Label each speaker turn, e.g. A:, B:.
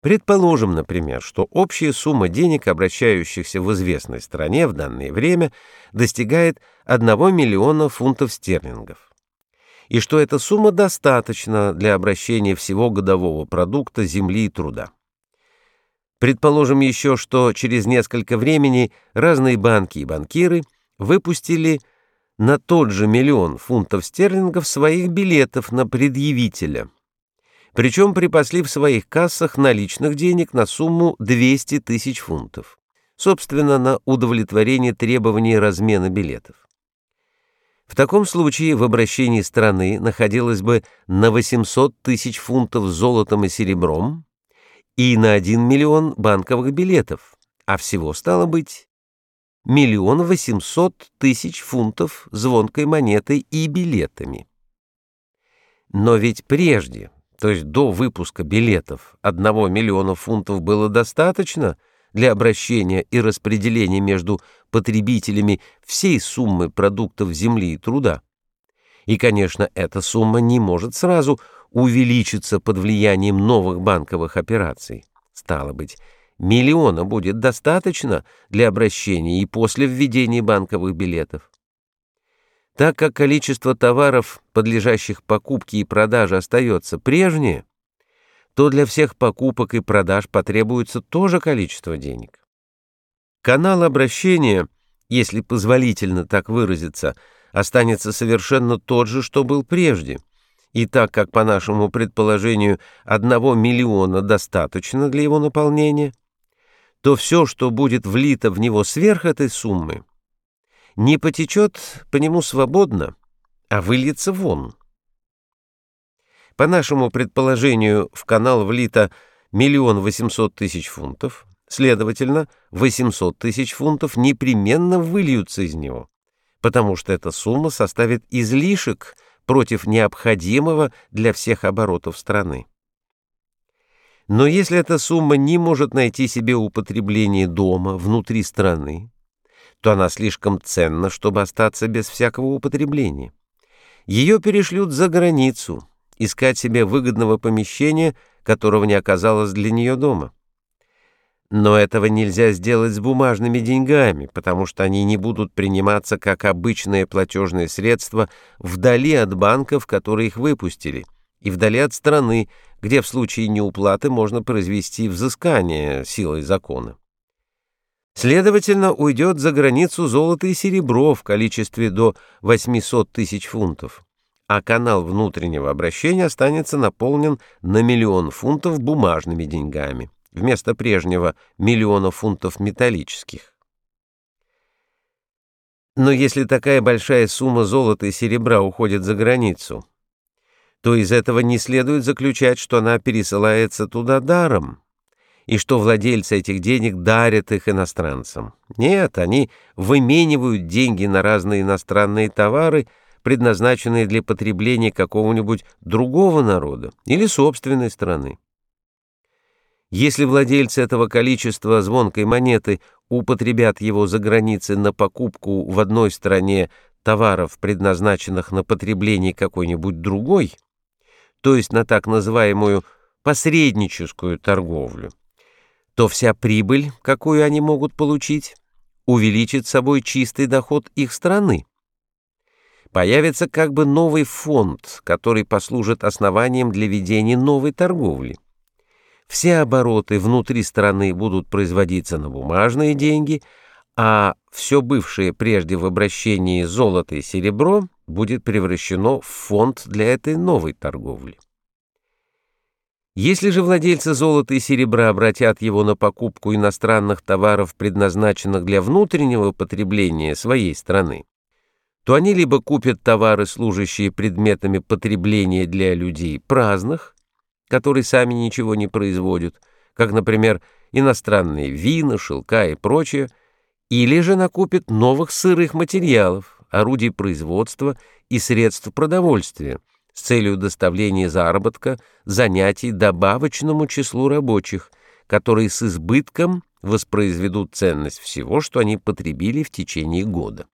A: Предположим, например, что общая сумма денег, обращающихся в известной стране в данное время, достигает 1 миллиона фунтов стерлингов, и что эта сумма достаточна для обращения всего годового продукта земли и труда. Предположим еще, что через несколько времени разные банки и банкиры выпустили на тот же миллион фунтов стерлингов своих билетов на предъявителя – причем припасли в своих кассах наличных денег на сумму 200 тысяч фунтов, собственно, на удовлетворение требований размена билетов. В таком случае в обращении страны находилось бы на 800 тысяч фунтов золотом и серебром и на 1 миллион банковых билетов, а всего стало быть миллион восемьсот тысяч фунтов звонкой монетой и билетами. Но ведь прежде то есть до выпуска билетов, одного миллиона фунтов было достаточно для обращения и распределения между потребителями всей суммы продуктов земли и труда. И, конечно, эта сумма не может сразу увеличиться под влиянием новых банковых операций. Стало быть, миллиона будет достаточно для обращения и после введения банковых билетов. Так как количество товаров, подлежащих покупке и продаже, остается прежнее, то для всех покупок и продаж потребуется тоже количество денег. Канал обращения, если позволительно так выразиться, останется совершенно тот же, что был прежде. И так как, по нашему предположению, одного миллиона достаточно для его наполнения, то все, что будет влито в него сверх этой суммы, не потечет по нему свободно, а выльется вон. По нашему предположению, в канал влито миллион восемьсот тысяч фунтов, следовательно, 800 тысяч фунтов непременно выльются из него, потому что эта сумма составит излишек против необходимого для всех оборотов страны. Но если эта сумма не может найти себе употребление дома, внутри страны, то она слишком ценна, чтобы остаться без всякого употребления. Ее перешлют за границу, искать себе выгодного помещения, которого не оказалось для нее дома. Но этого нельзя сделать с бумажными деньгами, потому что они не будут приниматься как обычные платежные средства вдали от банков, которые их выпустили, и вдали от страны, где в случае неуплаты можно произвести взыскание силой закона. Следовательно, уйдет за границу золото и серебро в количестве до 800 тысяч фунтов, а канал внутреннего обращения останется наполнен на миллион фунтов бумажными деньгами, вместо прежнего миллиона фунтов металлических. Но если такая большая сумма золота и серебра уходит за границу, то из этого не следует заключать, что она пересылается туда даром, и что владельцы этих денег дарят их иностранцам. Нет, они выменивают деньги на разные иностранные товары, предназначенные для потребления какого-нибудь другого народа или собственной страны. Если владельцы этого количества звонкой монеты употребят его за границей на покупку в одной стране товаров, предназначенных на потребление какой-нибудь другой, то есть на так называемую посредническую торговлю, то вся прибыль, какую они могут получить, увеличит собой чистый доход их страны. Появится как бы новый фонд, который послужит основанием для ведения новой торговли. Все обороты внутри страны будут производиться на бумажные деньги, а все бывшее прежде в обращении золото и серебро будет превращено в фонд для этой новой торговли. Если же владельцы золота и серебра обратят его на покупку иностранных товаров, предназначенных для внутреннего потребления своей страны, то они либо купят товары, служащие предметами потребления для людей праздных, которые сами ничего не производят, как, например, иностранные вина, шелка и прочее, или же накупят новых сырых материалов, орудий производства и средств продовольствия, с целью доставления заработка занятий добавочному числу рабочих, которые с избытком воспроизведут ценность всего, что они потребили в течение года.